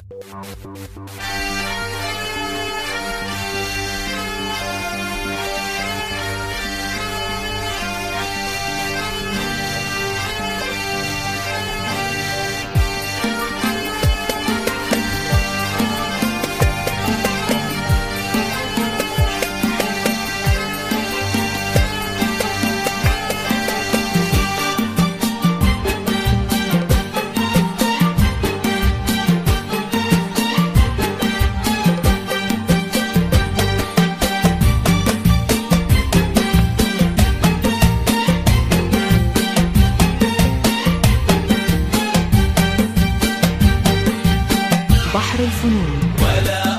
Thank you. بحر الفنون. ولا